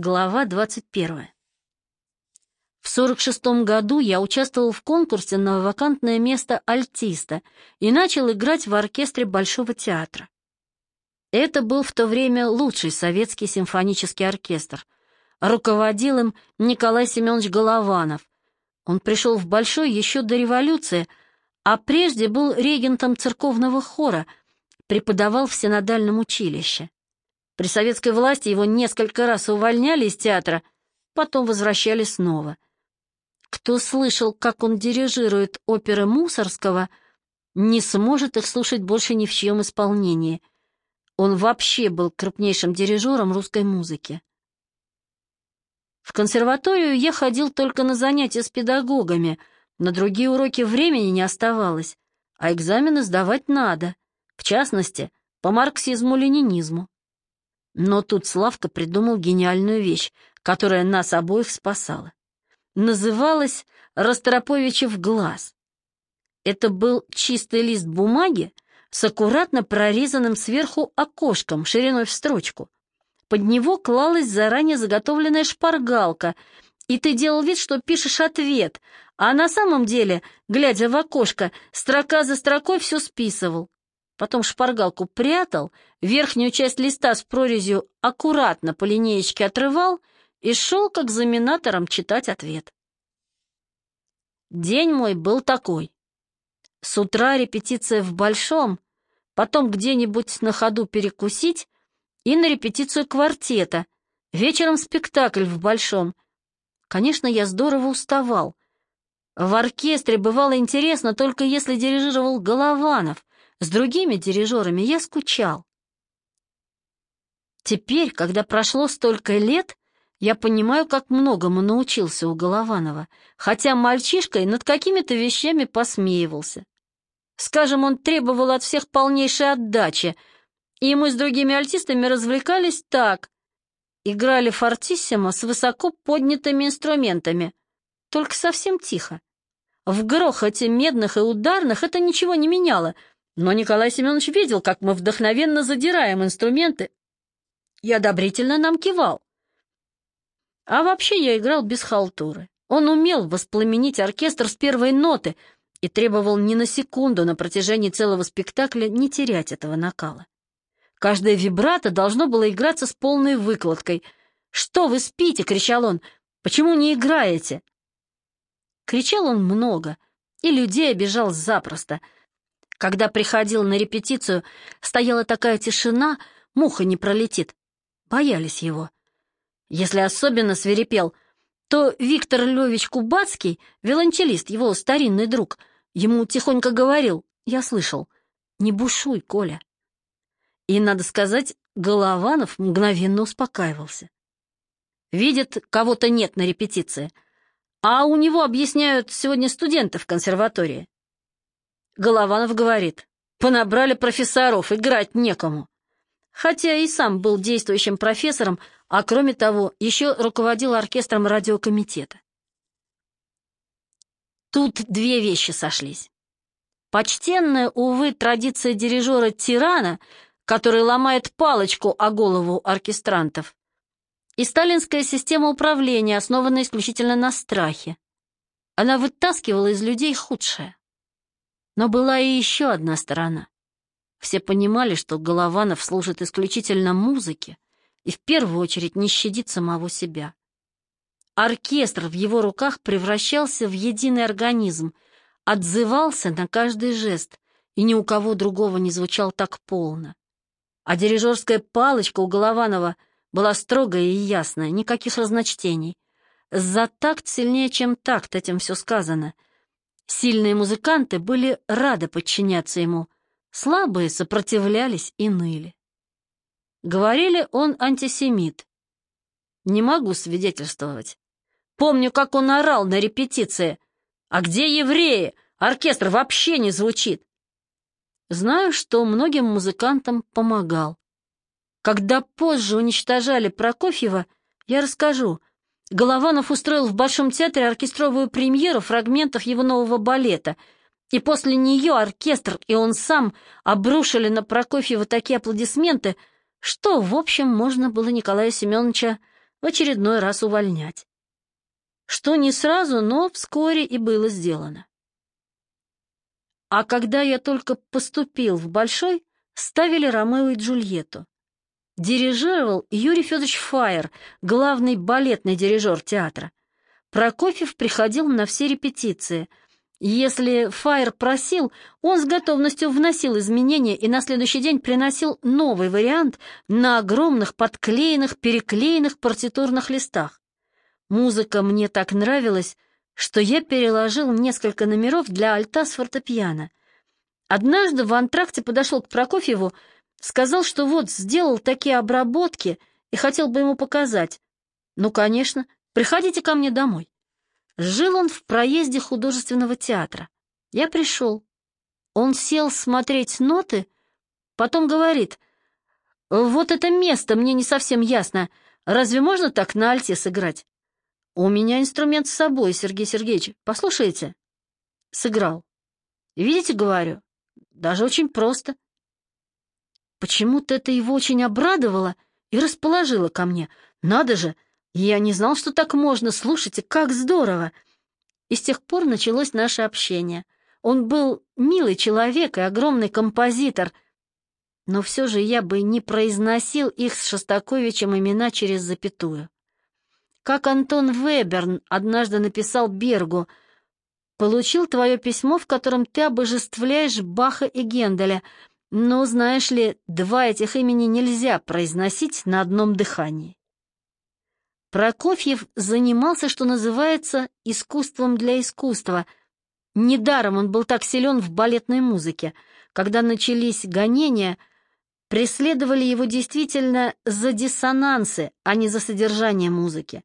Глава 21. В 46 году я участвовал в конкурсе на вакантное место альтиста и начал играть в оркестре Большого театра. Это был в то время лучший советский симфонический оркестр. Руководил им Николай Семенович Голованов. Он пришел в Большой еще до революции, а прежде был регентом церковного хора, преподавал в синодальном училище. При советской власти его несколько раз увольняли из театра, потом возвращали снова. Кто слышал, как он дирижирует оперы Мусорского, не сможет их слушать больше ни в чьем исполнении. Он вообще был крупнейшим дирижером русской музыки. В консерваторию я ходил только на занятия с педагогами, на другие уроки времени не оставалось, а экзамены сдавать надо, в частности, по марксизму-ленинизму. Но тут Славка придумал гениальную вещь, которая нас обоих спасала. Называлась «Ростроповичев глаз». Это был чистый лист бумаги с аккуратно прорезанным сверху окошком шириной в строчку. Под него клалась заранее заготовленная шпаргалка, и ты делал вид, что пишешь ответ, а на самом деле, глядя в окошко, строка за строкой все списывал. Потом шпаргалку прятал, верхнюю часть листа с прорезью аккуратно по линеечке отрывал и шел к экзаменаторам читать ответ. День мой был такой. С утра репетиция в Большом, потом где-нибудь на ходу перекусить и на репетицию квартета, вечером спектакль в Большом. Конечно, я здорово уставал. В оркестре бывало интересно только если дирижировал Голованов, с другими дирижерами я скучал. Теперь, когда прошло столько лет, я понимаю, как многому научился у Голованова, хотя мальчишкой над какими-то вещами посмеивался. Скажем, он требовал от всех полнейшей отдачи, и мы с другими альтистами развлекались так. Играли фортиссимо с высоко поднятыми инструментами, только совсем тихо. В грохоте медных и ударных это ничего не меняло — но Николай Семенович видел, как мы вдохновенно задираем инструменты, и одобрительно нам кивал. А вообще я играл без халтуры. Он умел воспламенить оркестр с первой ноты и требовал ни на секунду на протяжении целого спектакля не терять этого накала. Каждое вибрато должно было играться с полной выкладкой. «Что вы спите?» — кричал он. «Почему не играете?» Кричал он много, и людей обижал запросто — когда приходил на репетицию, стояла такая тишина, муха не пролетит. Боялись его. Если особенно свирепел, то Виктор Львович Кубацкий, виолончелист, его старинный друг, ему тихонько говорил, я слышал, не бушуй, Коля. И, надо сказать, Голованов мгновенно успокаивался. Видит, кого-то нет на репетиции, а у него объясняют сегодня студенты в консерватории. Голованов говорит, понабрали профессоров, играть некому. Хотя и сам был действующим профессором, а кроме того, еще руководил оркестром радиокомитета. Тут две вещи сошлись. Почтенная, увы, традиция дирижера-тирана, который ломает палочку о голову оркестрантов, и сталинская система управления, основанная исключительно на страхе. Она вытаскивала из людей худшее. Но была и еще одна сторона. Все понимали, что Голованов служит исключительно музыке и в первую очередь не щадит самого себя. Оркестр в его руках превращался в единый организм, отзывался на каждый жест, и ни у кого другого не звучал так полно. А дирижерская палочка у Голованова была строгая и ясная, никаких разночтений. За такт сильнее, чем такт, этим все сказано — Сильные музыканты были рады подчиняться ему, слабые сопротивлялись и ныли. Говорили, он антисемит. Не могу свидетельствовать. Помню, как он орал на репетиции. «А где евреи? Оркестр вообще не звучит!» Знаю, что многим музыкантам помогал. Когда позже уничтожали Прокофьева, я расскажу, Голованов устроил в Большом театре оркестровую премьеру фрагментов его нового балета, и после нее оркестр и он сам обрушили на Прокофьева такие аплодисменты, что, в общем, можно было Николая Семеновича в очередной раз увольнять. Что не сразу, но вскоре и было сделано. А когда я только поступил в Большой, ставили Ромео и Джульетту. Дирижировал Юрий Федорович Фаер, главный балетный дирижер театра. Прокофьев приходил на все репетиции. Если Фаер просил, он с готовностью вносил изменения и на следующий день приносил новый вариант на огромных подклеенных, переклеенных партитурных листах. Музыка мне так нравилась, что я переложил несколько номеров для альта с фортепиано. Однажды в антракте подошел к Прокофьеву, сказал, что вот сделал такие обработки и хотел бы ему показать. Ну, конечно, приходите ко мне домой. Жил он в проезде художественного театра. Я пришел. Он сел смотреть ноты, потом говорит, «Вот это место мне не совсем ясно. Разве можно так на альте сыграть?» «У меня инструмент с собой, Сергей Сергеевич. Послушайте». Сыграл. «Видите, говорю, даже очень просто». Почему-то это его очень обрадовало и расположило ко мне. Надо же, я не знал, что так можно. Слушайте, как здорово. И с тех пор началось наше общение. Он был милый человек и огромный композитор, но все же я бы не произносил их с Шостаковичем имена через запятую. Как Антон Веберн однажды написал Бергу, «Получил твое письмо, в котором ты обожествляешь Баха и Генделя, но, знаешь ли, два этих имени нельзя произносить на одном дыхании. Прокофьев занимался, что называется, искусством для искусства. Недаром он был так силен в балетной музыке. Когда начались гонения, преследовали его действительно за диссонансы, а не за содержание музыки.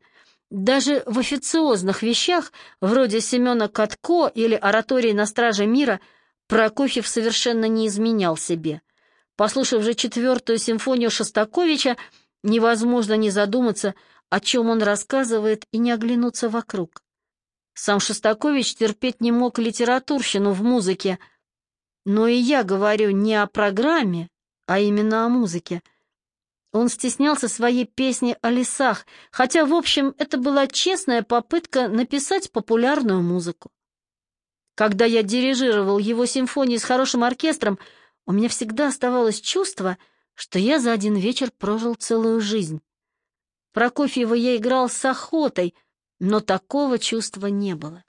Даже в официозных вещах, вроде Семена Катко или оратории на страже мира, Прокофьев совершенно не изменял себе. Послушав же четвертую симфонию Шостаковича, невозможно не задуматься, о чем он рассказывает, и не оглянуться вокруг. Сам Шостакович терпеть не мог литературщину в музыке, но и я говорю не о программе, а именно о музыке. Он стеснялся своей песни о лесах, хотя, в общем, это была честная попытка написать популярную музыку. Когда я дирижировал его симфонии с хорошим оркестром, у меня всегда оставалось чувство, что я за один вечер прожил целую жизнь. Прокофьева я играл с охотой, но такого чувства не было.